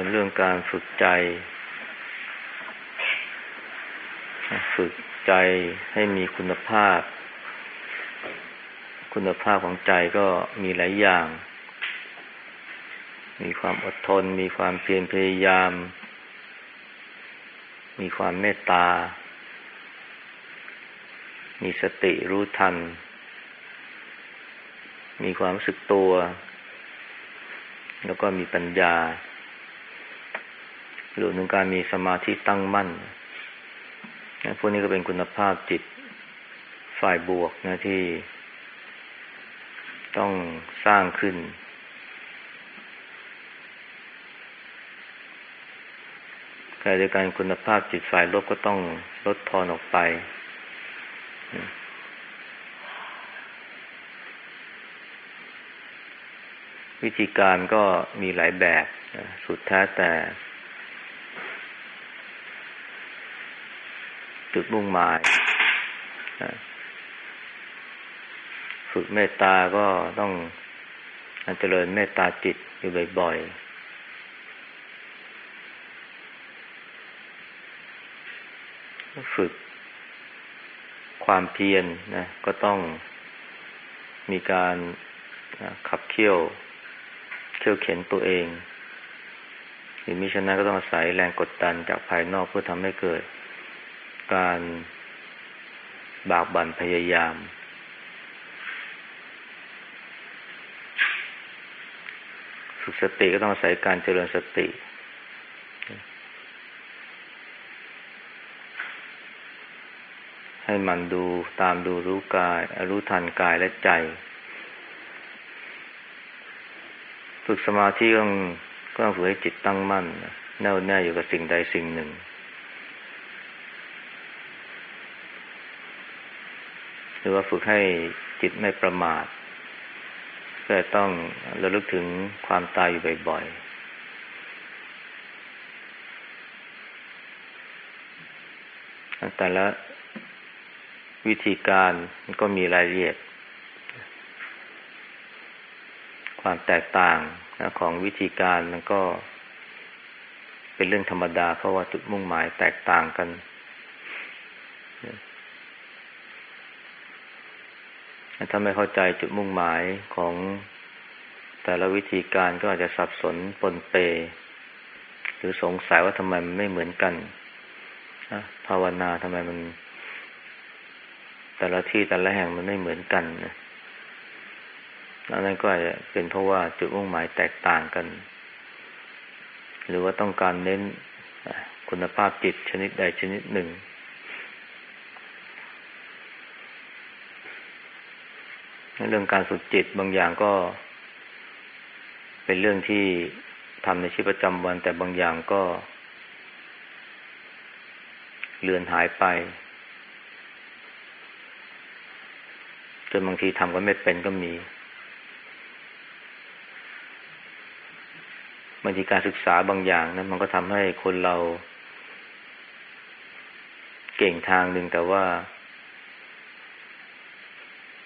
าวนเป็นเรื่องการฝึกใจ ฝึกใจให้มีคุณภาพ คุณภาพของใจก็มีหลายอย่าง มีความอดทน มีความเพียรพยายาม มีความเมตตา มีสติรู้ทัน มีความรู้สึกตัวแล้วก็มีปัญญา รือหนึ่งการมีสมาธิตั้งมั่นพวกนี้ก็เป็นคุณภาพจิตฝ่ายบวกนะที่ ต้องสร้างขึ้นแต่ในการคุณภาพจิตฝ่ายลบก็ต้องลดทอนออกไป วิธีการก็มีหลายแบบ สุดแท้แต่ จุดมุ่งหมาย ฝึกเมตตาก็ต้องเจริญเมตตาจิตอยู่บ่อยๆ ฝึกความเพียรนะก็ต้องมีการขับเคี่ยวเขี่ยวเข็นตัวเองหรือมิฉะนั้นก็ต้องอาศัยแรงกดดันจากภายนอกเพื่อทำให้เกิด การบากบั่นพยายาม ฝึกสติก็ต้องอาศัยการเจริญสติ ให้มันดูตามดูรู้กาย รู้ทันกายและใจ ฝึกสมาธิก็ก็ต้องฝึกให้จิตตั้งมั่น แน่วแน่อยู่กับสิ่งใดสิ่งหนึ่ง หรือว่าฝึกให้จิตไม่ประมาทก็ต้องระลึกถึงความตายอยู่บ่อยๆ แต่ละวิธีการก็มีรายละเอียด ความแตกต่างของวิธีการมันก็เป็นเรื่องธรรมดา เพราะว่าจุดมุ่งหมายแตกต่างกัน ถ้าไม่เข้าใจจุดมุ่งหมายของแต่ละวิธีการก็อาจจะสับสนปนเป หรือสงสัยว่าทำไมมันไม่เหมือนกันภาวนาทำไมมัน แต่ละที่แต่ละแห่งมันไม่เหมือนกันนะอันนั้นก็อาจจะเป็นเพราะว่าจุดมุ่งหมายแตกต่างกัน หรือว่าต้องการเน้นคุณภาพจิตชนิดใดชนิดหนึ่ง เรื่องการฝึกจิตบางอย่างก็ เป็นเรื่องที่ทำในชีวิตประจำวัน แต่บางอย่างก็ เลือนหายไปจนบางทีทำก็ไม่เป็นก็มีบางทีการศึกษาบางอย่างนะมันก็ทำให้คนเรา เก่งทางหนึ่งแต่ว่า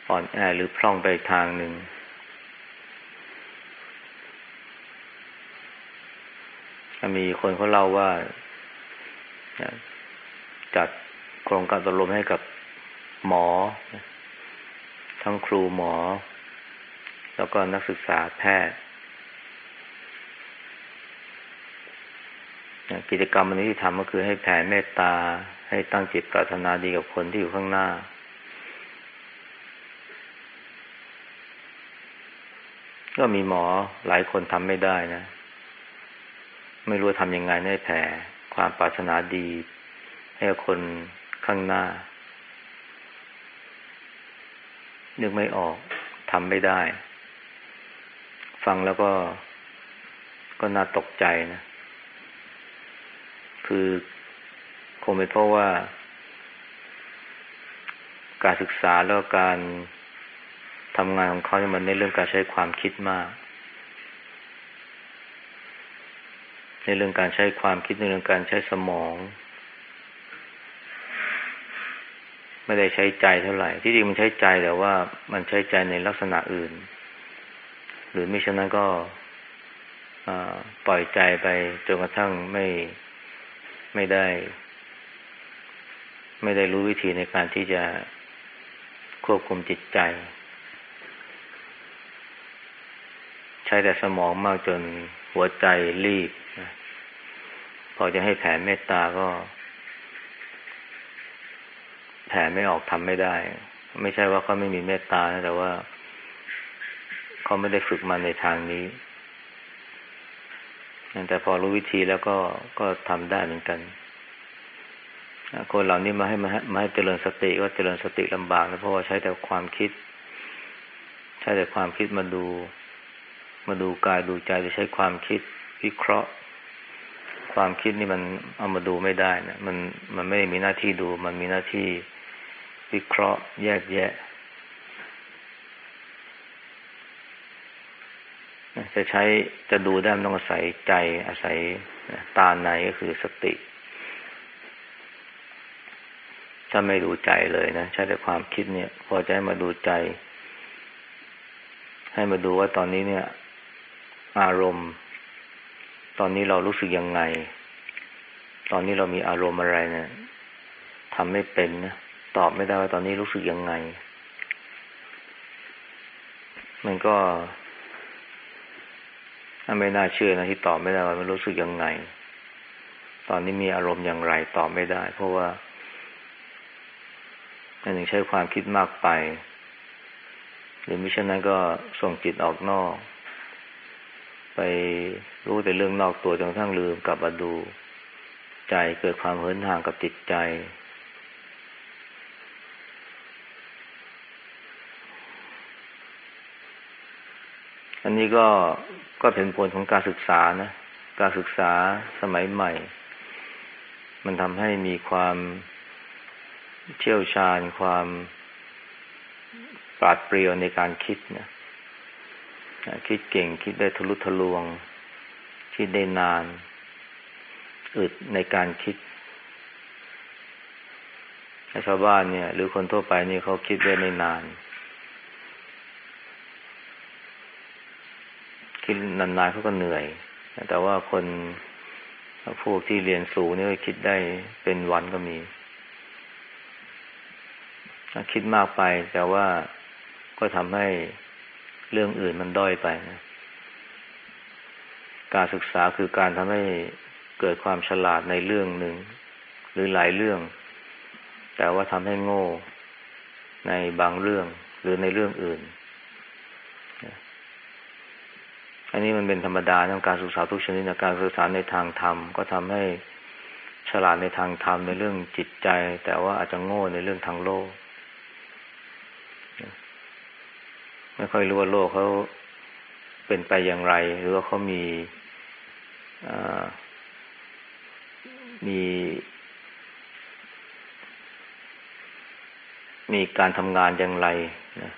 อ่อนแอหรือพร่องไปทางหนึ่ง มีคนเขาเล่าว่าจัดโครงการตกลมให้กับหมอ ทั้งครูหมอ แล้วก็นักศึกษาแพทย์ กิจกรรมวันนี้ที่ทำก็คือให้แผ่เมตตา ให้ตั้งจิตปรารถนาดีกับคนที่อยู่ข้างหน้า ก็มีหมอหลายคนทำไม่ได้นะ ไม่รู้ทำยังไงให้แผ่ความปรารถนาดี ให้กับคนข้างหน้า นึกไม่ออกทำไม่ได้ ฟังแล้วก็ก็น่าตกใจนะ คือคงเป็นเพราะว่า การศึกษาแล้วการ ทำงานของเขาเนี่ยมันในเรื่องการใช้ความคิดมาก ในเรื่องการใช้ความคิดในเรื่องการใช้สมอง ไม่ได้ใช้ใจเท่าไหร่ ที่จริงมันใช้ใจแต่ว่ามันใช้ใจในลักษณะอื่น หรือไม่ฉะนั้นก็ปล่อยใจไปจนกระทั่งไม่ไม่ได้ ไม่ได้รู้วิธีในการที่จะควบคุมจิตใจ ใช้แต่สมองมากจนหัวใจรีบนะพอจะให้แผ่เมตตาก็ แผ่ไม่ออกทำไม่ได้ ไม่ใช่ว่าเขาไม่มีเมตตานะแต่ว่าเขาไม่ได้ฝึกมาในทางนี้แต่พอรู้วิธีแล้วก็ก็ทำได้เหมือนกันคนเหล่านี้มาให้มาให้มาให้เจริญสติก็เจริญสติลำบากนะเพราะว่าใช้แต่ความคิด ใช้แต่ความคิดมาดู มาดูกายดูใจจะใช้ความคิดวิเคราะห์ ความคิดนี่มันเอามาดูไม่ได้นะมันมันไม่ได้มีหน้าที่ดู มันมีหน้าที่วิเคราะห์ แยกแยะจะใช้จะดูได้ต้องอาศัยใจอาศัยตาในก็คือสติ ถ้าไม่ดูใจเลยนะ ใช้แต่ความคิดเนี่ย พอจะให้มาดูใจ ให้มาดูว่าตอนนี้เนี่ย อารมณ์ ตอนนี้เรารู้สึกยังไง ตอนนี้เรามีอารมณ์อะไรเนี่ยทำไม่เป็นนะตอบไม่ได้ว่าตอนนี้รู้สึกยังไง มันก็ไม่น่าเชื่อนะที่ตอบไม่ได้ว่ามันรู้สึกยังไง ตอนนี้มีอารมณ์อย่างไรตอบไม่ได้ เพราะว่าอันหนึ่งใช้ความคิดมากไป หรือมิฉะนั้นก็ส่งจิตออกนอก ไปรู้แต่เรื่องนอกตัวจนกระทั่งลืมกลับมาดูใจเกิดความเหินห่างกับจิตใจ อันนี้ก็ก็เป็นผลของการศึกษานะ การศึกษาสมัยใหม่ มันทำให้มีความเชี่ยวชาญความปราดเปรียวในการคิดนะ คิดเก่งคิดได้ทะลุทะลวง คิดได้นาน อึดในการคิดชาวบ้านเนี่ย หรือคนทั่วไปนี่เขาคิดได้ไม่นาน คิดนานๆเขาก็เหนื่อย แต่ว่าคนพวกที่เรียนสูงนี่คิดได้เป็นวันก็มีคิดมากไปแต่ว่าก็ทำให้ เรื่องอื่นมันด้อยไปนะการศึกษาคือการทำให้เกิดความฉลาดในเรื่องหนึ่ง หรือหลายเรื่อง แต่ว่าทำให้โง่ในบางเรื่องหรือในเรื่องอื่น อันนี้มันเป็นธรรมดาในการศึกษาทุกชนิดในการศึกษาในทางธรรม ก็ทำให้ฉลาดในทางธรรมในเรื่องจิตใจ แต่ว่าอาจจะโง่ในเรื่องทางโลก ไม่ค่อยรู้ว่าโลกเขาเป็นไปอย่างไร หรือว่าเขามีมี มีการทำงานอย่างไรนะ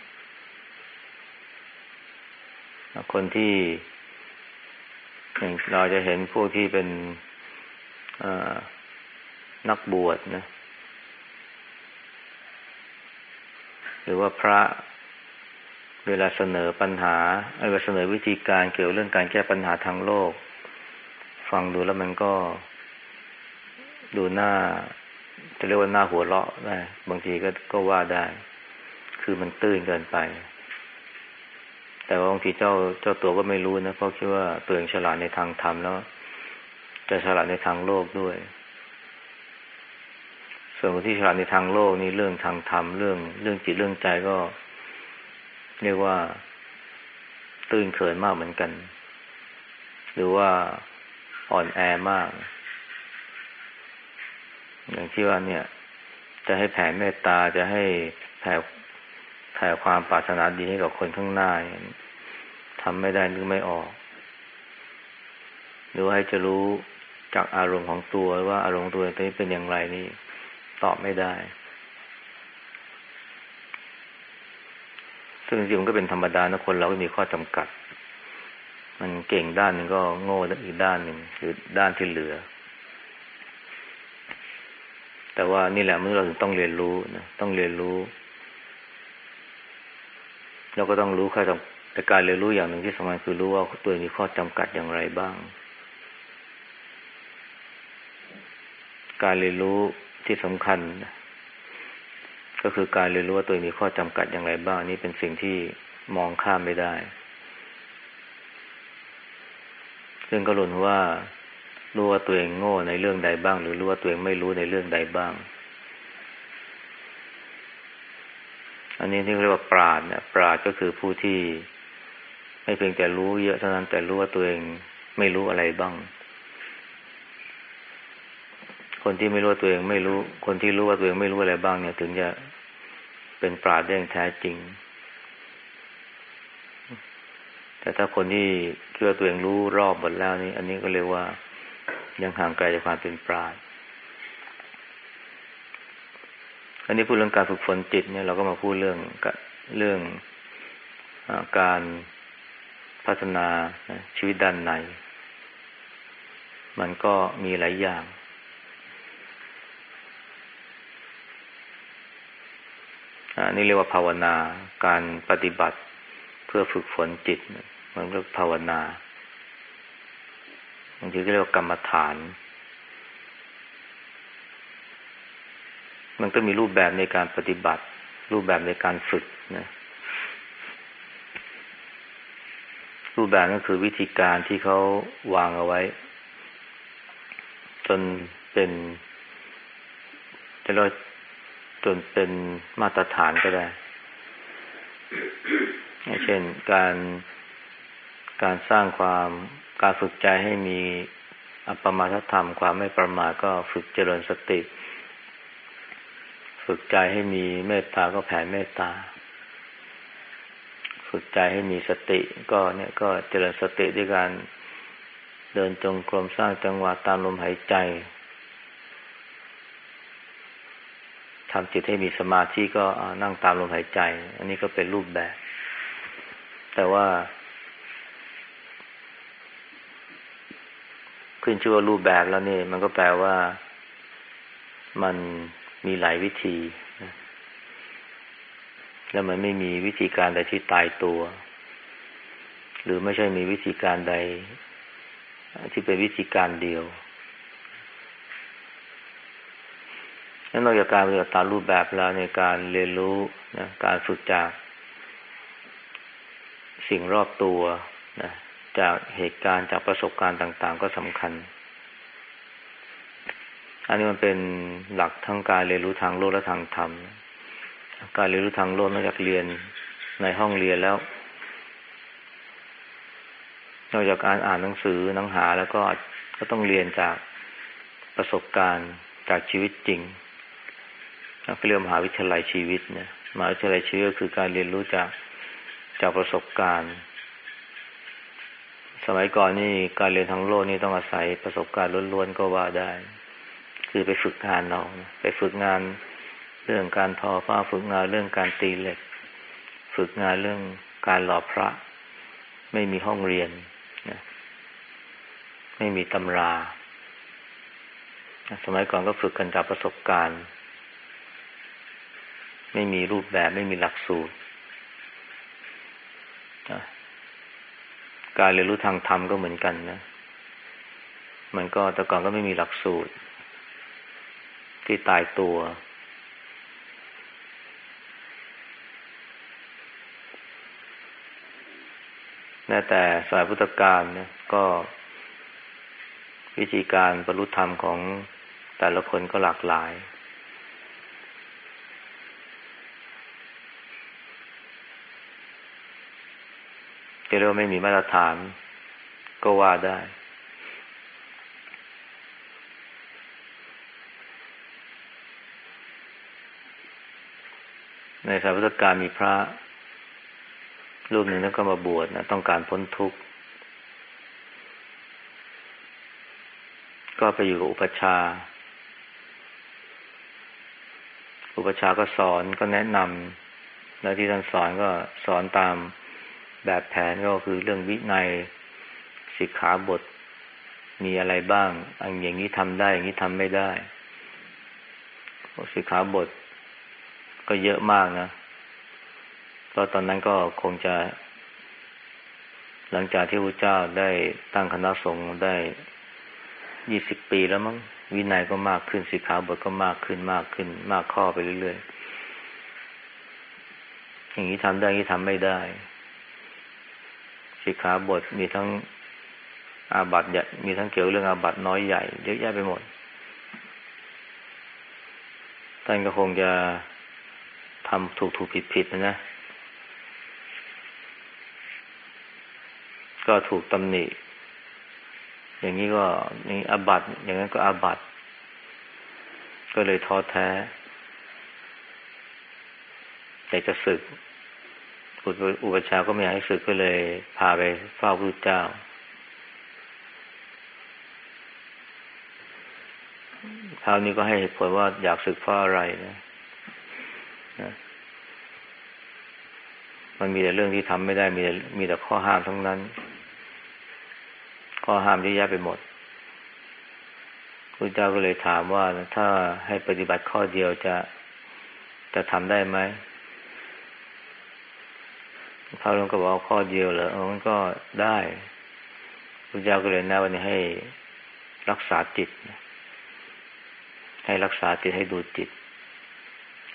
คนที่เราจะเห็นพวกที่เป็นนักบวชนะ หรือว่าพระ เวลาเสนอปัญหาเวลาเสนอวิธีการเกี่ยวเรื่องการแก้ปัญหาทางโลก ฟังดูแล้วมันก็ ดูหน้าจะเรียกว่าหน้าหัวเราะได้บางทีก็ก็ว่าได้ คือมันตื้นเกินไป แต่ว่าบางทีเจ้าเจ้าตัวก็ไม่รู้นะเพราะคิดว่าตัวเองฉลาดในทางธรรมแล้วจะฉลาดในทางโลกด้วย ส่วนคนที่ฉลาดในทางโลกนี่เรื่องทางธรรมเรื่องเรื่องจิตเรื่องใจก็ เรียกว่า ตื่นเขินมากเหมือนกัน หรือว่าอ่อนแอมาก อย่างที่ว่าเนี่ย จะให้แผ่เมตตาจะให้แผ่แผ่ความปรารถนาดีให้กับคนข้างหน้าทำไม่ได้นึกไม่ออก หรือว่าให้จะรู้จากอารมณ์ของตัวว่าอารมณ์ตัวนี้เป็นอย่างไรนี่ตอบไม่ได้ ซึ่งจริงมันก็เป็นธรรมดานะคนเราก็มีข้อจำกัด มันเก่งด้านหนึ่งก็โง่อีกด้านหนึ่งหรือด้านที่เหลือ แต่ว่านี่แหละเมื่อเราต้องเรียนรู้นะต้องเรียนรู้เราก็ต้องรู้ข้อจแต่การเรียนรู้อย่างหนึ่งที่สำคัญคือรู้ว่าตัวมีข้อจำกัดอย่างไรบ้าง การเรียนรู้ที่สำคัญ ก็คือการเรียนรู้ว่าตัวมีข้อจำกัดอย่างไรบ้างนี่เป็นสิ่งที่มองข้ามไม่ได้ ซึ่งก็หลุนว่ารู้ว่าตัวเองโง่ในเรื่องใดบ้าง หรือรู้ว่าตัวเองไม่รู้ในเรื่องใดบ้าง อันนี้ที่เรียกว่าปราดเนี่ยปราดก็คือผู้ที่ ไม่เพียงแต่รู้เยอะเท่านั้นแต่รู้ว่าตัวเองไม่รู้อะไรบ้าง คนที่ไม่รู้ตัวเองไม่รู้ คนที่รู้ว่าตัวเองไม่รู้อะไรบ้างเนี่ย ถึงจะ เป็นปราดได้แท้จริง แต่ถ้าคนที่เชื่อตัวเองรู้รอบหมดแล้วนี่ อันนี้ก็เรียกว่ายังห่างไกลจากความเป็นปราดอันนี้พูดเรื่องการฝึกฝนจิตเนี่ยเราก็มาพูดเรื่องเรื่องอการพัฒนาชีวิตด้านใน มันก็มีหลายอย่าง อันนี้เรียกว่าภาวนาการปฏิบัติเพื่อฝึกฝนจิต มันเรียกภาวนาบางทีก็เรียกว่ากรรมฐาน มันก็มีรูปแบบในการปฏิบัติ รูปแบบในการฝึกนะรูปแบบก็คือวิธีการที่เขาวางเอาไว้ จนเป็นจะเรียก จนเป็นมาตรฐานก็ได้ เช่นการการสร้างความการฝึกใจให้มีอัปมาทธรรม ความไม่ประมาทก็ฝึกเจริญสติ ฝึกใจให้มีเมตตาก็แผ่เมตตา ฝึกใจให้มีสติ ก็เนี่ยก็เจริญสติด้วยการเดินจงกรมสร้างจังหวะตามลมหายใจ ทำจิตให้มีสมาธิก็นั่งตามลมหายใจ อันนี้ก็เป็นรูปแบบ แต่ว่า ขึ้นชื่อว่ารูปแบบแล้วนี่ มันก็แปลว่ามันมีหลายวิธี แล้วมันไม่มีวิธีการใดที่ตายตัว หรือไม่ใช่มีวิธีการใด ที่เป็นวิธีการเดียว นั้นนอกจากการปฏิบัติตามรูปแบบแล้วในการเรียนรู้นะการฝึกจาก สิ่งรอบตัวนะจากเหตุการณ์จากประสบการณ์ต่าง ๆ ก็สำคัญ อันนี้มันเป็นหลักทั้งการเรียนรู้ทางโลกและทางธรรม การเรียนรู้ทางโลกนอกจากเรียนในห้องเรียนแล้วนอกจากการอ่านหนังสือหนังหาแล้วก็ก็ต้องเรียนจากประสบการณ์จากชีวิตจริง เรียกมหาวิทยาลัยชีวิตเนี่ยมหาวิทยาลัยชีวิตก็คือการเรียนรู้จากจากประสบการณ์ สมัยก่อนนี่การเรียนทางโลกนี่ต้องอาศัยประสบการณ์ล้วนๆก็ว่าได้ คือไปฝึกงานเอาไปฝึกงานเรื่องการทอผ้าฝึกงานเรื่องการตีเหล็ก ฝึกงานเรื่องการหล่อพระ ไม่มีห้องเรียนนะไม่มีตำรา สมัยก่อนก็ฝึกกันจากประสบการณ์ ไม่มีรูปแบบไม่มีหลักสูตร การเรียนรู้ทางธรรมก็เหมือนกันนะ มันก็แต่ก่อนก็ไม่มีหลักสูตร ที่ตายตัว แม้แต่สายพุทธการเนี่ยก็วิธีการบรรลุธรรมของแต่ละคนก็หลากหลาย จะเรียกว่าไม่มีมาตรฐาน ก็ว่าได้ ในสายพุทธการมีพระรูปหนึ่งนั้นก็มาบวชนะต้องการพ้นทุกข์ ก็ไปอยู่กับอุปชา อุปชาก็สอนก็แนะนำแล้วที่ท่านสอนก็สอนตาม แบบแผนก็คือเรื่องวินัยสิกขาบทมีอะไรบ้างอันอย่างนี้ทำได้ อย่างนี้ทำไม่ได้สิกขาบท ก็เยอะมากนะก็ตอนนั้นก็คงจะ หลังจากที่พระเจ้าได้ตั้งคณะสงฆ์ได้ยี่สิบปีแล้วมั้งวินัยก็มากขึ้นสิขาบทก็มากขึ้นมากขึ้น มากข้อไปเรื่อยๆอย่างนี้ทำได้อย่างนี้ทำไม่ได้ สิขาบทมีทั้งอาบัตใหญ่มีทั้งเกี่ยวเรื่องอาบัตน้อยใหญ่เยอะแยะไปหมด ท่านก็คงจะทำถูกถูกผิดผิดนะนะ ก็ถูกตำหนิ อย่างนี้ก็นี่อาบัตอย่างนั้นก็อาบัตก็เลยท้อแท้อยากจะศึก อุปชาก็ไม่อยากให้ศึกก็เลยพาไปเฝ้าพระเจ้า คราวนี้ก็ให้เหตุผลว่าอยากศึกเพราะอะไรนะนะมันมีแต่เรื่องที่ทำไม่ได้มีแต่มีแต่ข้อห้ามทั้งนั้น ข้อห้ามที่แยะไปหมดพระเจ้าก็เลยถามว่าถ้าให้ปฏิบัติข้อเดียวจะจะทำได้ไหม พระองค์ก็บอกข้อเดียวเหรอมันก็ได้พระเจ้าก็เลยแนะวันนี้ให้รักษาจิต ให้รักษาจิตให้ดูจิต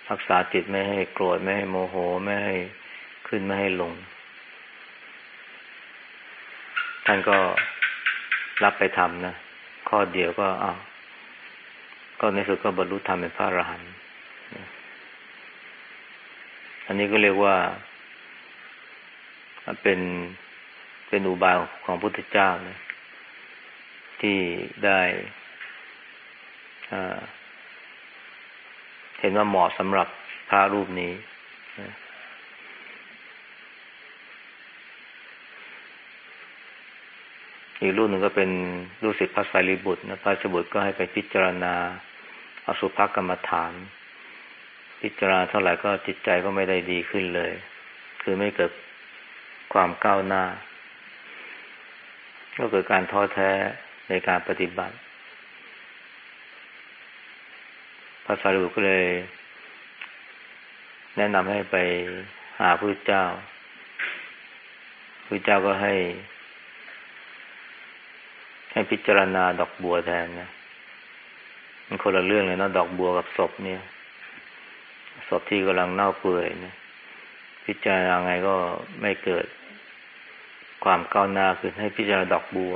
รักษาจิตไม่ให้โกรธไม่ให้โมโหไม่ให้ขึ้นไม่ให้ลง ท่านก็รับไปทำนะ ข้อเดียวก็อ้าวก็ในสุดก็บรรลุธรรมเป็นพระอรหันต์อันนี้ก็เรียกว่า เป็นเป็นอุบายของพุทธเจ้านะที่ได้เห็นว่าเหมาะสำหรับพระรูปนี้ อีกรูปหนึ่งก็เป็นรูปศิษย์พระสารีบุตรนะพระสบุตรก็ให้ไปพิจารณาอสุภกรรมฐาน พิจารณาเท่าไหร่ก็จิตใจก็ไม่ได้ดีขึ้นเลย คือไม่เกิด ความก้าวหน้า ก็เกิดการท้อแท้ในการปฏิบัติ พระสารีบุตรก็เลย แนะนำให้ไปหาพระเจ้าพระเจ้าก็ให้ ให้พิจารณาดอกบัวแทนนะมันคนละเรื่องเลยนะดอกบัวกับศพเนี่ยศพที่กำลังเน่าเปื่อยเนี่ยพิจารณาไงก็ไม่เกิด ความก้าวหน้าคือให้พิจารณาดอกบัว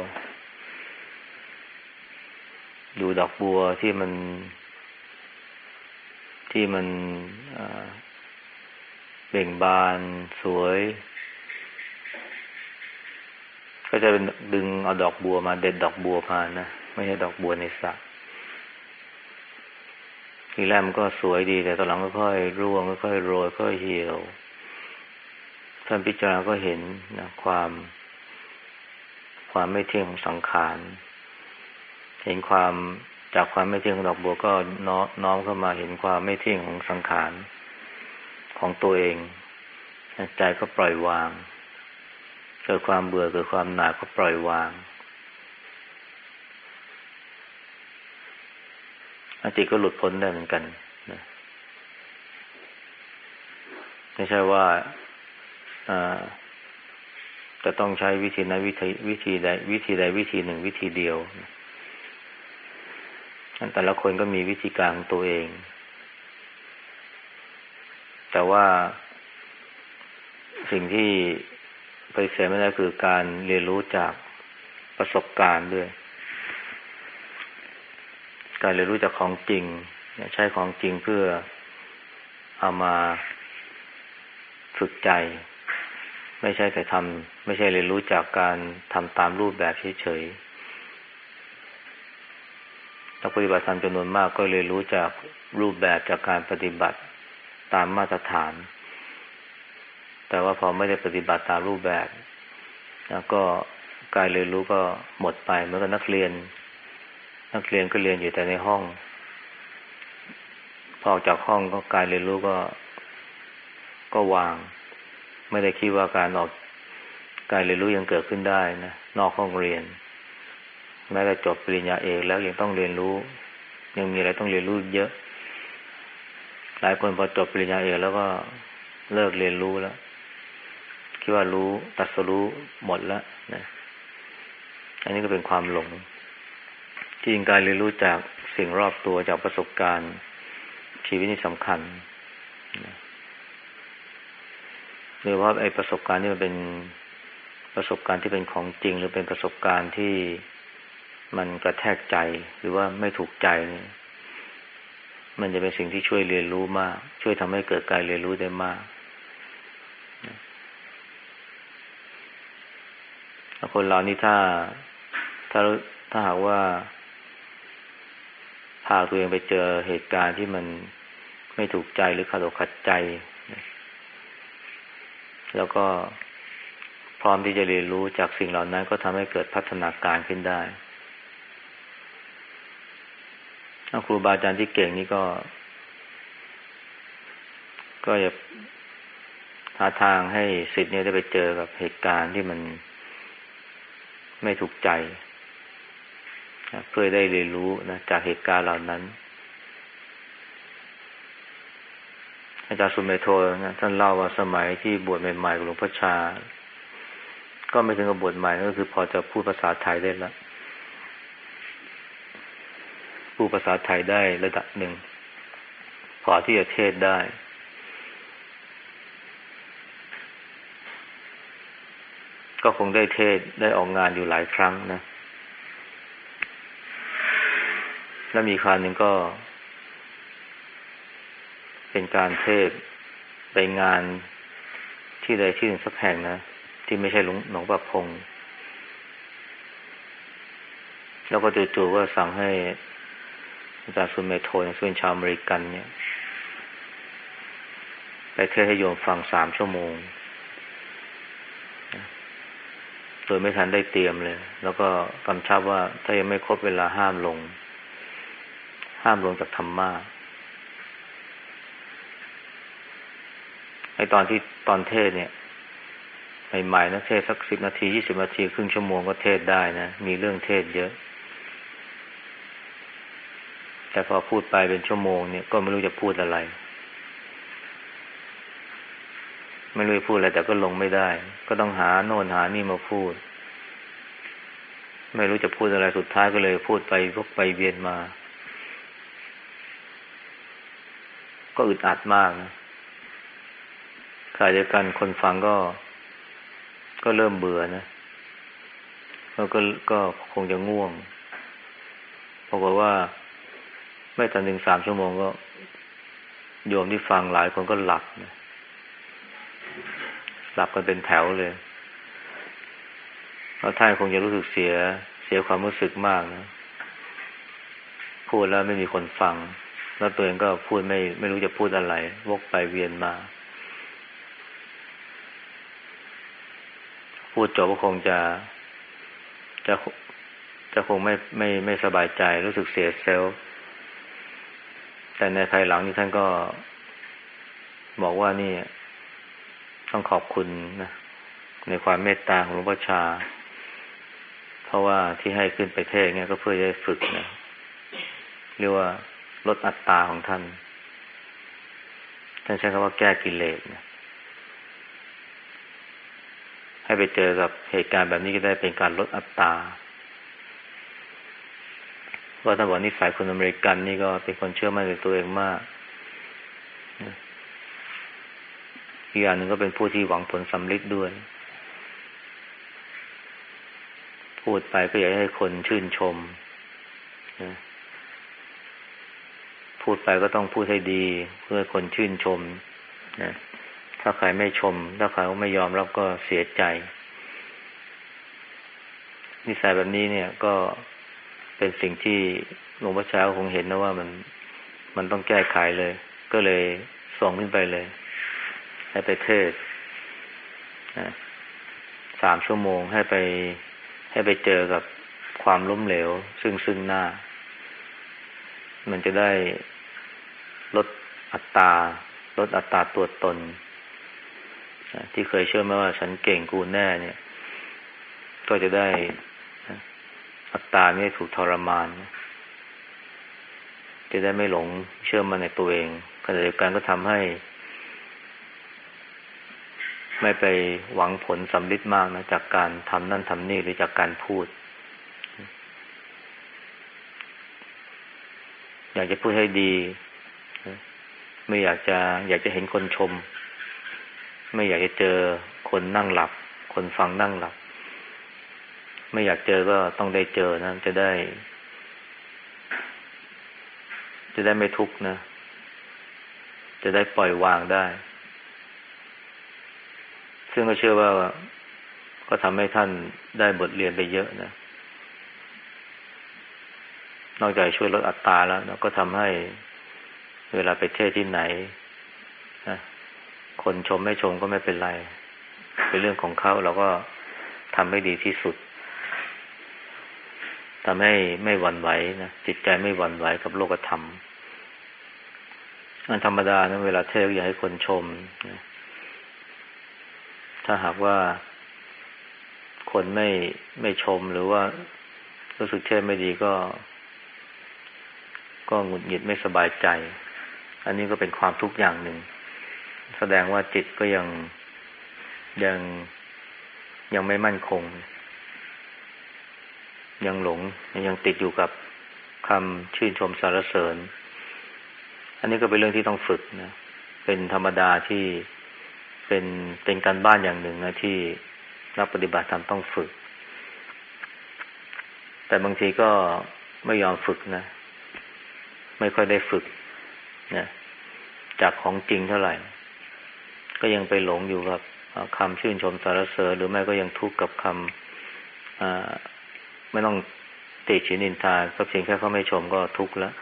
ดูดอกบัวที่มัน ที่มันเบ่งบานสวย ก็จะเป็นดึงเอาดอกบัวมา เด็ดดอกบัวมานะไม่ใช่ดอกบัวในสระทีแรกมันก็สวยดี แต่ตอนหลังก็ค่อยร่วงค่อยโรยค่อยเหี่ยวท่านพิจารณาก็เห็นนะความ ความไม่เที่ยงของสังขาร เห็นความจากความไม่เที่ยงของดอกบัวก็น้อมเข้ามาเห็นความไม่เที่ยงของสังขารของตัวเอง ใจก็ปล่อยวาง เกิดความเบื่อเกิดความหนาก็ปล่อยวางอจิตก็หลุดพ้นได้เหมือนกันนะไม่ใช่ว่า จะต้องใช้วิธีนั้นวิธีวิธีใดวิธีใดวิธีหนึ่งวิธีเดียวนแต่ละคนก็มีวิธีการของตัวเอง แต่ว่าสิ่งที่ไปเสียไม่ได้คือการเรียนรู้จากประสบการณ์ด้วย การเรียนรู้จากของจริงใช้ของจริงเพื่อเอามาฝึกใจ ไม่ใช่แต่ทำไม่ใช่เรียนรู้จากการทำตามรูปแบบเฉยๆนักปฏิบัติธรรมจำนวนมากก็เลยนรู้จากรูปแบบจากการปฏิบัติตามมาตรฐาน แต่ว่าพอไม่ได้ปฏิบัติตามรูปแบบ แล้วก็การเรียนรู้ก็หมดไปเหมือนกับนักเรียน นักเรียนก็เรียนอยู่แต่ในห้อง พอออกจากห้องก็การเรียนรู้ก็ก็วาง ไม่ได้คิดว่าการออกการเรียนรู้ยังเกิดขึ้นได้นะนอกห้องเรียน แม้แต่จบปริญญาเอกแล้วยังต้องเรียนรู้ ยังมีอะไรต้องเรียนรู้เยอะ หลายคนพอจบปริญญาเอกแล้วก็เลิกเรียนรู้แล้วคิดว่ารู้ตัดสรู้หมดแล้วนะอันนี้ก็เป็นความหลง ที่จริงการเรียนรู้จากสิ่งรอบตัวจากประสบการณ์ชีวิตนี่สำคัญ โดยว่าไอ้ประสบการณ์นี่มันเป็นประสบการณ์ที่เป็นของจริง หรือเป็นประสบการณ์ที่มันกระแทกใจหรือว่าไม่ถูกใจนี่มันจะเป็นสิ่งที่ช่วยเรียนรู้มาก ช่วยทำให้เกิดการเรียนรู้ได้มากคนเรานี่ถ้าถ้าถ้าหากว่า พาตัวเองไปเจอเหตุการณ์ที่มันไม่ถูกใจหรือขัดอกขัดใจ แล้วก็พร้อมที่จะเรียนรู้จากสิ่งเหล่านั้น ก็ทำให้เกิดพัฒนาการขึ้นได้ครูบาอาจารย์ที่เก่งนี่ก็ ก็อย่าหาทางให้สิทธิ์เนี่ยได้ไปเจอกับเหตุการณ์ที่มันไม่ถูกใจ เพื่อได้เรียนรู้นะจากเหตุการณ์เหล่านั้น อาจารย์สุเมโทนะท่านเล่าว่าสมัยที่บวชใหม่ๆหลวงพ่อชา ก็ไม่ถึงกับบวชใหม่ก็คือพอจะพูดภาษาไทยได้แล้วพูดภาษาไทยได้ระดับหนึ่ง พอที่จะเทศได้ ก็คงได้เทศได้ออกงานอยู่หลายครั้งนะ แล้วมีคราวหนึ่งก็ เป็นการเทศไปงานที่ใดที่หนึ่งสักแห่งนะ ที่ไม่ใช่หลวงหลวงประพง แล้วก็จู่ๆก็สั่งให้อาจารย์ซุนเมโทนซึ่งชาวอเมริกัน เนี่ย ไปเทศน์ให้โยมฟังสามชั่วโมงโดยไม่ทันได้เตรียมเลย แล้วก็กำชับว่าถ้ายังไม่ครบเวลาห้ามลง ห้ามลงจากธรรมาสน์ ไอ้ตอนที่ตอนเทศน์เนี่ยใหม่ๆนะเทศสักสิบนาทียี่สิบนาทีครึ่งชั่วโมงก็เทศได้นะ มีเรื่องเทศเยอะ แต่พอพูดไปเป็นชั่วโมงเนี่ยก็ไม่รู้จะพูดอะไร ไม่รู้จะพูดอะไรแต่ก็ลงไม่ได้ ก็ต้องหาโน่นหานี่มาพูด ไม่รู้จะพูดอะไรสุดท้ายก็เลยพูดไปพกไปเวียนมา ก็อึดอัดมากนะ ขณะเดียวกันคนฟังก็ ก็เริ่มเบื่อนะแล้วก็ก็คงจะง่วงเพราะว่า ไม่ตันหนึ่งสามชั่วโมงก็ โยมที่ฟังหลายคนก็หลับนะหลับกันเป็นแถวเลยแล้วท่านคงจะรู้สึกเสีย เสียความรู้สึกมากนะพูดแล้วไม่มีคนฟัง แล้วตัวเองก็พูดไม่ไม่รู้จะพูดอะไร วกไปเวียนมา พูดจบก็คงจะ จะจะคงไม่ไม่ไม่สบายใจรู้สึกเสียเซลล์แต่ในภายหลังนี่ท่านก็บอกว่านี่ ต้องขอบคุณนะในความเมตตาของหลวงพ่อชา เพราะว่าที่ให้ขึ้นไปเทศเนี่ยก็เพื่อจะฝึกนะเรียกว่าลดอัตตาของท่าน ท่านใช้คำว่าแก้กิเลสนะ ให้ไปเจอกับเหตุการณ์แบบนี้ก็ได้เป็นการลดอัตตาว่าท่านบอกนิสัยคนอเมริกันนี่ก็เป็นคนเชื่อมั่นในตัวเองมากอีกอย่างหนึ่งก็เป็นผู้ที่หวังผลสำลิดด้วย พูดไปก็อยากให้คนชื่นชม พูดไปก็ต้องพูดให้ดี เพื่อคนชื่นชมนะ ถ้าใครไม่ชม ถ้าใครไม่ยอมรับก็เสียใจ นิสัยแบบนี้เนี่ยก็เป็นสิ่งที่หลวงพ่อเช้าคงเห็นนะว่ามันมันต้องแก้ไขเลย ก็เลยส่งขึ้นไปเลย ให้ไปเทศสามชั่วโมงให้ไป ให้ไปเจอกับความล้มเหลว ซึ่งซึ่งหน้า มันจะได้ลดอัตราลดอัตราตัวตน ที่เคยเชื่อไหมว่าฉันเก่งกูแน่เนี่ย ก็จะได้อัตตาไม่ถูกทรมาน จะได้ไม่หลงเชื่อมาในตัวเองขณะเดียวกันก็ทำให้ ไม่ไปหวังผลสำลิดมากนะจากการทำนั่นทำนี่หรือจากการพูด อยากจะพูดให้ดี ไม่อยากจะ อยากจะเห็นคนชม ไม่อยากจะเจอคนนั่งหลับ คนฟังนั่งหลับ ไม่อยากเจอก็ต้องได้เจอนะ จะได้ จะได้ไม่ทุกข์นะ จะได้ปล่อยวางได้ ซึ่งก็เชื่อว่าก็ทำให้ท่านได้บทเรียนไปเยอะนะ นอกจากช่วยลดอัตราแล้วก็ทำให้เวลาไปเทศที่ไหน คนชมไม่ชมก็ไม่เป็นไร เป็นเรื่องของเขาเราก็ทำให้ดีที่สุดทำให้ไม่หวั่นไหวนะจิตใจไม่หวั่นไหวกับโลกธรรมอันธรรมดานะเวลาเทศอยากให้คนชมนะถ้าหากว่าคนไม่ไม่ชมหรือว่ารู้สึกเช่ไม่ดีก็ ก็หงุดหงิดไม่สบายใจ อันนี้ก็เป็นความทุกข์อย่างหนึ่ง แสดงว่าจิตก็ยังยังยังไม่มั่นคง ยังหลงยังติดอยู่กับคำชื่นชมสรรเสริญ อันนี้ก็เป็นเรื่องที่ต้องฝึกนะ เป็นธรรมดาที่เป็นเป็นการบ้านอย่างหนึ่งนะที่นักปฏิบัติธรรมต้องฝึก แต่บางทีก็ไม่ยอมฝึกนะ ไม่ค่อยได้ฝึกนะจากของจริงเท่าไหร่ ก็ยังไปหลงอยู่กับคำชื่นชมสารเสริญหรือไม่ก็ยังทุกข์กับคำไม่ต้องติชินินทาสักเพียงแค่เขาไม่ชมก็ทุกข์แล้ว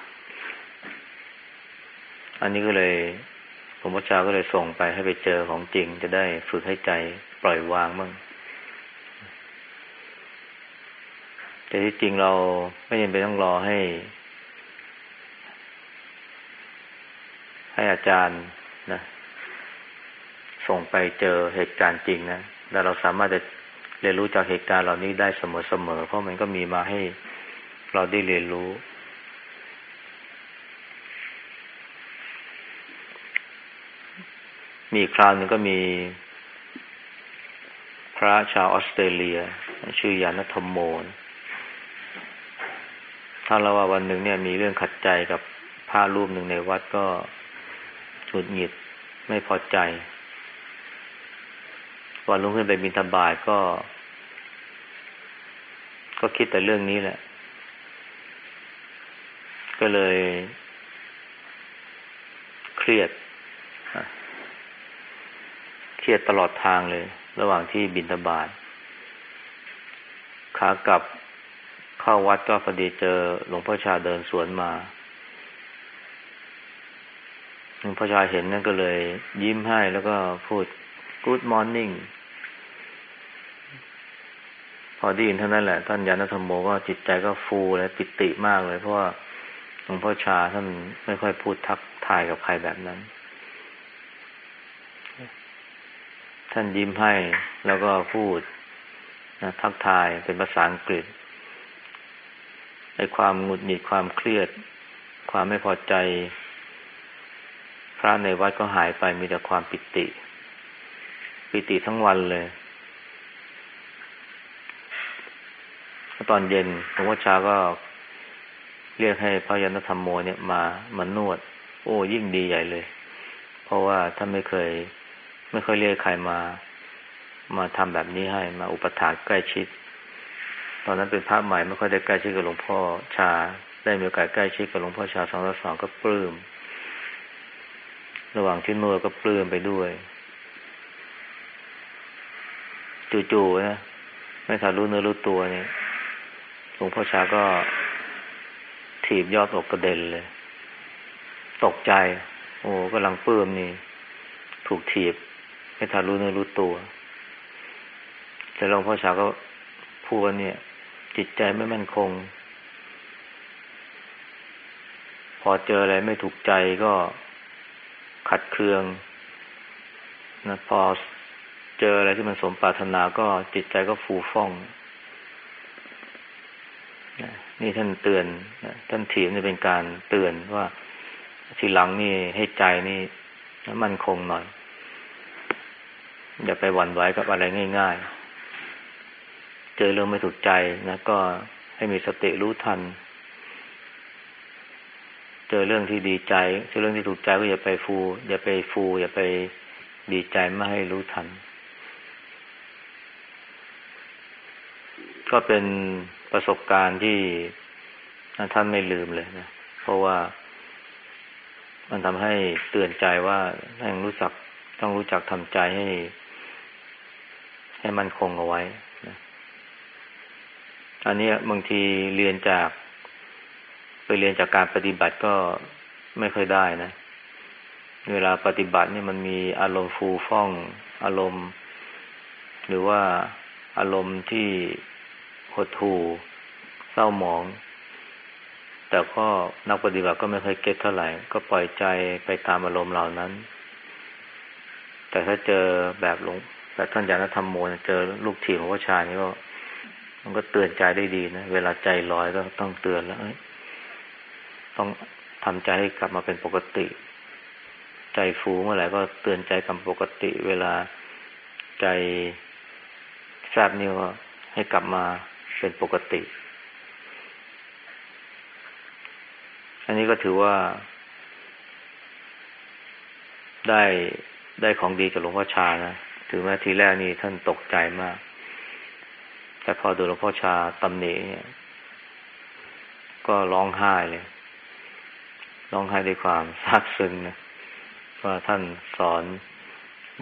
อันนี้ก็เลยลวงพ่อชาก็เลยส่งไปให้ไปเจอของจริง จะได้ฝึกให้ใจปล่อยวางบ้างแต่ที่จริงเราไม่จำเป็นต้องรอให้ ให้อาจารย์นะ ส่งไปเจอเหตุการณ์จริงนะแต่เราสามารถจะเรียนรู้จากเหตุการณ์เหล่านี้ได้เสมอๆ เพราะมันก็มีมาให้เราได้เรียนรู้ มีคราวหนึ่งก็มี พระชาวออสเตรเลีย ชื่อยานธรรมโมนถ้าเราว่าวันหนึ่งเนี่ยมีเรื่องขัดใจกับพระรูปหนึ่งในวัดก็ฉุดหงิดไม่พอใจ วันลุงขึ้นไปบินธบาตก็ ก็คิดแต่เรื่องนี้แหละ ก็เลย เครียด เครียดตลอดทางเลย ระหว่างที่บินทบาทขากลับเข้าวัดก็พอดีเจอหลวงพ่อชาเดินสวนมาหลวงพ่อชาเห็นนั่นก็เลย ยิ้มให้แล้วก็พูด Good morning พอได้ยินเท่านั้นแหละ ท่านยานธรรมโมก็จิตใจก็ฟูและปิติมากเลย เพราะว่าหลวงพ่อชาท่านไม่ค่อยพูดทักทายกับใครแบบนั้น ท่านยิ้มให้แล้วก็พูดนะทักทายเป็นภาษาอังกฤษไอ้ความหงุดหงิดความเครียด ความไม่พอใจ พระในวัดก็หายไปมีแต่ความปิติ ปิติทั้งวันเลยตอนเย็นหลวงพ่อชาก็เรียกให้พระยานธรรมโมเนี่ยมามานวด โอ้ยิ่งดีใหญ่เลย เพราะว่าท่านไม่เคย ไม่เคยเรียกใครมา มาทำแบบนี้ให้มาอุปถากใกล้ชิด ตอนนั้นเป็นพระใหม่ไม่ค่อยได้ใกล้ชิดกับหลวงพ่อชา ได้มีโอกาสใกล้ชิดกับหลวงพ่อชาสองต่อสองก็ปลื้มระหว่างที่นวดก็ปลื้มไปด้วย จู่ๆนะไม่ทันรู้เนื้อรู้ตัวนี่หลวงพ่อชาก็ถีบยอดอกกระเด็นเลย ตกใจ โอ้กำลังปลื้มนี่ ถูกถีบ ไม่ทันรู้เนื้อรู้ตัวแต่หลวงพ่อชาก็พูดว่าเนี่ย จิตใจไม่มั่นคง พอเจออะไรไม่ถูกใจก็ขัดเคืองนะพอ เจออะไรที่มันสมปรารถนาก็จิตใจก็ฟูฟ่อง นี่ท่านเตือนท่านถีบนี่เป็นการเตือนว่าทีหลังนี่ให้ใจนี่มั่นคงหน่อย อย่าไปหวั่นไหวกับอะไรง่าย ๆ เจอเรื่องไม่ถูกใจนะก็ให้มีสติรู้ทัน เจอเรื่องที่ดีใจเจอเรื่องที่ถูกใจก็อย่าไปฟู อย่าไปฟู อย่าไปดีใจไม่ให้รู้ทัน ก็เป็นประสบการณ์ที่ท่านไม่ลืมเลยนะ เพราะว่ามันทำให้เตือนใจว่าต้องรู้จักต้องรู้จักทำใจให้ ให้มันคงเอาไว้นะอันนี้บางทีเรียนจากไปเรียนจากการปฏิบัติก็ไม่ค่อยได้นะ เวลาปฏิบัตินี่มันมีอารมณ์ฟูฟ่อง อารมณ์ หรือว่าอารมณ์ที่ หดหู่เศร้าหมอง แต่ก็นักปฏิบัติก็ไม่เคยเก็ตเท่าไหร่ ก็ปล่อยใจไปตามอารมณ์เหล่านั้น แต่ถ้าเจอแบบหลวงแบบท่านยานธรรมโมเจอลูกทีของพระชานี่ก็มันก็เตือนใจได้ดีนะ เวลาใจลอยก็ต้องเตือนแล้วต้องทำใจให้กลับมาเป็นปกติ ใจฟูเมื่อไหร่ก็เตือนใจกลับปกติ เวลาใจแซบนี่ก็ให้กลับมา เป็นปกติ อันนี้ก็ถือว่า ได้ได้ของดีจากหลวงพ่อชานะถือแม้ทีแรกนี่ท่านตกใจมาก แต่พอดูหลวงพ่อชาตำหนิเนี่ย ก็ร้องไห้เลยร้องไห้ด้วยความซาบซึ้งนะว่าท่านสอน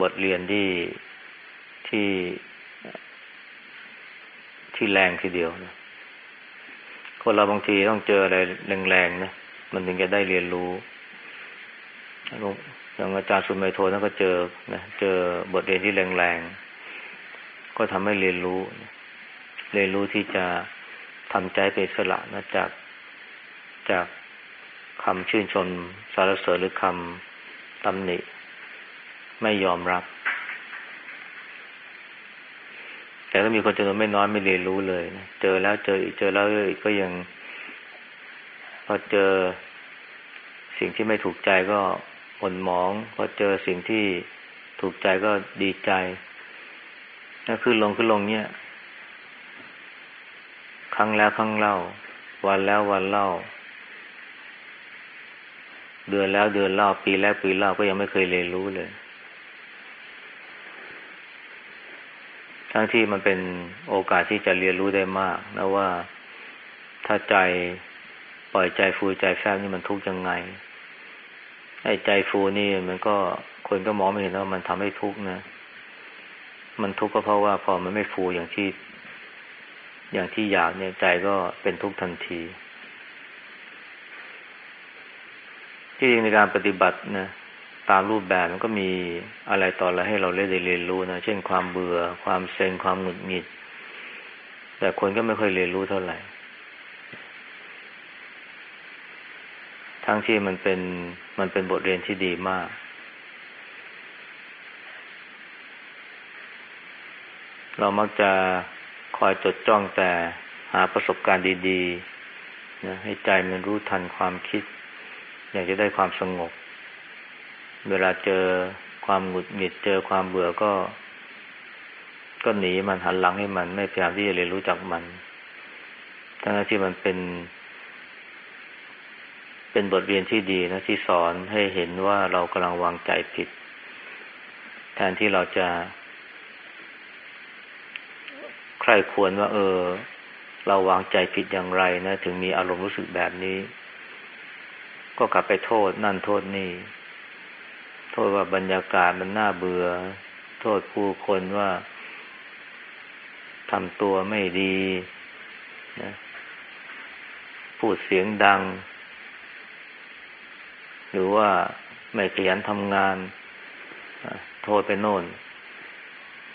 บทเรียนที่ที่ ที่แรงทีเดียวนะคนเราบางทีต้องเจออะไรแรงๆนะมันถึงจะได้เรียนรู้อย่างอาจารย์สุมเมโทนั่นก็เจอนะเจอบทเรียนที่แรงๆก็ทำให้เรียนรู้ เรียนรู้ที่จะทำใจเป็นสละนะจากจากคำชื่นชมสารเสริญหรือคำตำหนิ ไม่ยอมรับ แต่ก็มีคนจำนวนไม่น้อยไม่เรียนรู้เลยนะเจอแล้วเจออีกเจอแล้วอีกก็ยัง พอเจอสิ่งที่ไม่ถูกใจก็หม่นหมองพอเจอสิ่งที่ถูกใจก็ดีใจถ้าขึ้นลงขึ้นลงเนี่ย ครั้งแล้วครั้งเล่า วันแล้ววันเล่า เดือนแล้วเดือนเล่าปีแล้วปีเล่าก็ยังไม่เคยเรียนรู้เลย ทั้งที่มันเป็นโอกาสที่จะเรียนรู้ได้มากนะว่าถ้าใจปล่อยใจฟูใจแฟบนี่มันทุกข์ยังไงไอ้ใจฟูนี่มันก็คนก็มองไม่เห็นว่ามันทำให้ทุกข์นะ มันทุกข์ก็เพราะว่าพอมันไม่ฟูอย่างที่ อย่างที่อยากเนี่ยใจก็เป็นทุกข์ทันที ที่จริงในการปฏิบัตินะ ตามรูปแบบมันก็มีอะไรต่ออะไรให้เราได้เรียนรู้นะ เช่นความเบื่อ ความเซ็ง ความหงุดหงิด แต่คนก็ไม่ค่อยเรียนรู้เท่าไหร่ ทั้งที่มันเป็นมันเป็นบทเรียนที่ดีมาก เรามักจะคอยจดจ้องแต่หาประสบการณ์ดีๆนะให้ใจมันรู้ทันความคิด อยากจะได้ความสงบ เวลาเจอความหงุดหงิดเจอความเบื่อก็ ก็หนีมันหันหลังให้มัน ไม่พยายามที่จะเรียนรู้จักมัน ทั้งที่มันเป็น เป็นบทเรียนที่ดีนะที่สอนให้เห็นว่าเรากำลังวางใจผิด แทนที่เราจะใครควรว่า เออ เราวางใจผิดอย่างไรนะ ถึงมีอารมณ์รู้สึกแบบนี้ ก็กลับไปโทษนั่นโทษนี่ โทษว่าบรรยากาศมันน่าเบื่อ โทษผู้คนว่าทำตัวไม่ดีนะพูดเสียงดัง หรือว่าไม่ขยันทำงาน โทษไปโน่น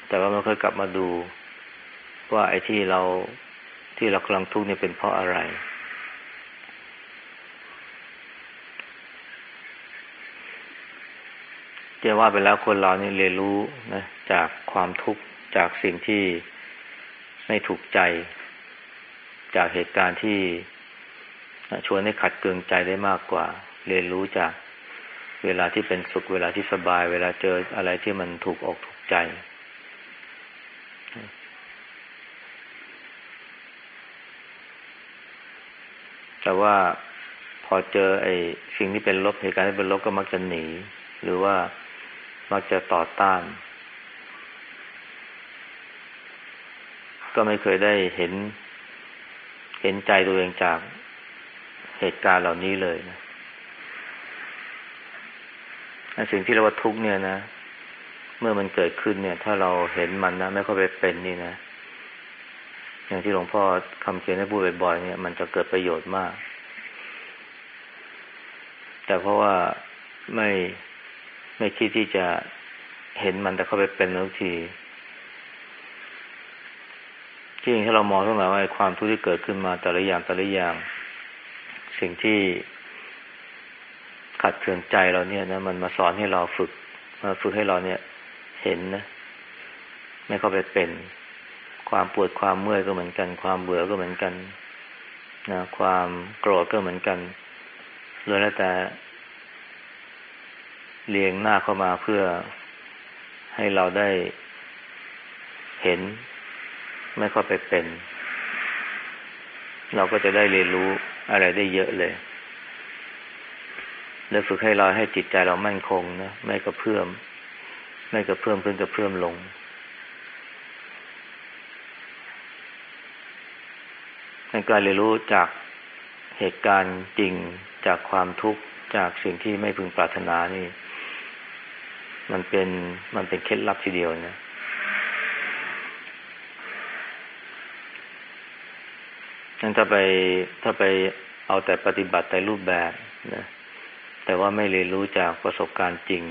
แต่ว่าไม่เคยกลับมาดู ว่าไอ้ที่เราที่เรากำลังทุกข์นี่เป็นเพราะอะไร จะว่าไปแล้วคนเรานี่เรียนรู้นะจากความทุกข์จากสิ่งที่ไม่ถูกใจ จากเหตุการณ์ที่ชวนให้ขัดเคืองใจได้มากกว่า เรียนรู้จากเวลาที่เป็นสุขเวลาที่สบาย เวลาเจออะไรที่มันถูกอกถูกใจ แต่ว่าพอเจอไอ้สิ่งที่เป็นลบเหตุการณ์ที่เป็นลบก็มักจะหนี หรือว่า มักจะต่อต้าน ก็ไม่เคยได้เห็น เห็นใจตัวเองจากเหตุการณ์เหล่านี้เลยนะสิ่งที่เราว่าทุกเนี่ยนะ เมื่อมันเกิดขึ้นเนี่ย ถ้าเราเห็นมันนะไม่ค่อยไปเป็นนี่นะ อย่างที่หลวงพ่อคำเขียนให้พูดบ่อยๆเนี่ย มันจะเกิดประโยชน์มาก แต่เพราะว่าไม่ ไม่คิดที่จะเห็นมันแต่เข้าไปเป็นทุกทีที่จริงถ้าเรามองทั้งหลายว่าความทุกข์ที่เกิดขึ้นมาแต่ละอย่างแต่ละอย่าง สิ่งที่ขัดเคืองใจเราเนี่ยนะมันมาสอนให้เราฝึกมาฝึกให้เราเนี่ยเห็นนะ ไม่เข้าไปเป็น ความปวดความเมื่อยก็เหมือนกัน ความเบื่อก็เหมือนกันนะความโกรธก็เหมือนกันเลยแล้วแต่ เรียงหน้าเข้ามาเพื่อให้เราได้เห็น ไม่เข้าไปเป็น เราก็จะได้เรียนรู้อะไรได้เยอะเลยและฝึกให้เราให้จิตใจเรามั่นคงนะไม่กระเพื่อม ไม่กระเพื่อมขึ้นกระเพื่อมลงในการเรียนรู้จากเหตุการณ์จริงจากความทุกข์จากสิ่งที่ไม่พึงปรารถนานี่ มันเป็นมันเป็นเคล็ดลับทีเดียวนะ งั้นถ้าไปถ้าไปเอาแต่ปฏิบัติแต่รูปแบบนะ แต่ว่าไม่เรียนรู้จากประสบการณ์จริง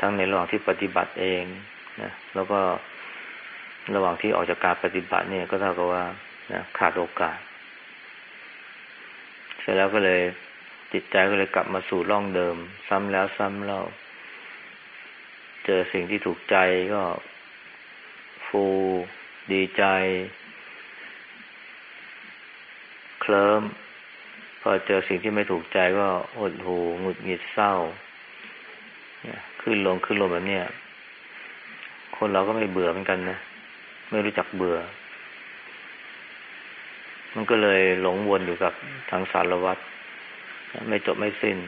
ทั้งในระหว่างที่ปฏิบัติเองนะ แล้วก็ระหว่างที่ออกจากการปฏิบัติเนี่ยก็เท่ากับว่านะขาดโอกาส เสร็จแล้วก็เลยจิตใจก็เลยกลับมาสู่ร่องเดิม ซ้ำแล้วซ้ำเล่า เจอสิ่งที่ถูกใจก็ฟูดีใจ เคลิ้มพอเจอสิ่งที่ไม่ถูกใจก็หดหูหงุดหงิดเศร้าเนี่ยขึ้นลงขึ้นลงแบบเนี้ยคนเราก็ไม่เบื่อเหมือนกันนะไม่รู้จักเบื่อ มันก็เลยหลงวนอยู่กับทางสารวัตรไม่จบไม่สิ้น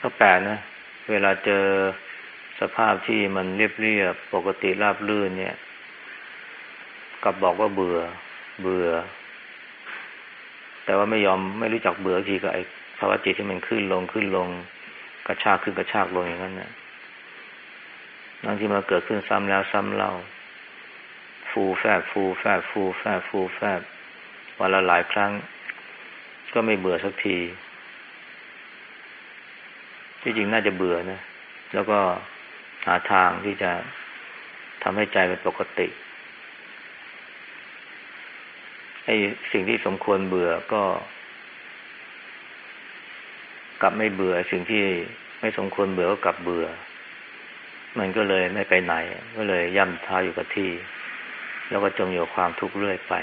ก็แปลนะ เวลาเจอสภาพที่มันเรียบเรียบปกติราบรื่นเนี่ย กลับบอกว่าเบื่อ เบื่อ แต่ว่าไม่ยอมไม่รู้จักเบื่อทีก็ไอ้ภาวะจิตที่มันขึ้นลงขึ้นลง กระชากขึ้นกระชากลงอย่างนั้นเนะบางที่มาเกิดขึ้นซ้ำแล้วซ้ำเล่า ฟูแฟบฟูแฟบฟูแฟบฟูแฟบวันละหลายครั้ง ก็ไม่เบื่อสักที ที่จริงน่าจะเบื่อนะ แล้วก็หาทางที่จะทำให้ใจเป็นปกติไอ้สิ่งที่สมควรเบื่อก็ กลับไม่เบื่อ สิ่งที่ไม่สมควรเบื่อก็กลับเบื่อ มันก็เลยไม่ไปไหน ก็เลยย่ำท้าอยู่กับที่ แล้วก็จมอยู่ความทุกข์เรื่อยไป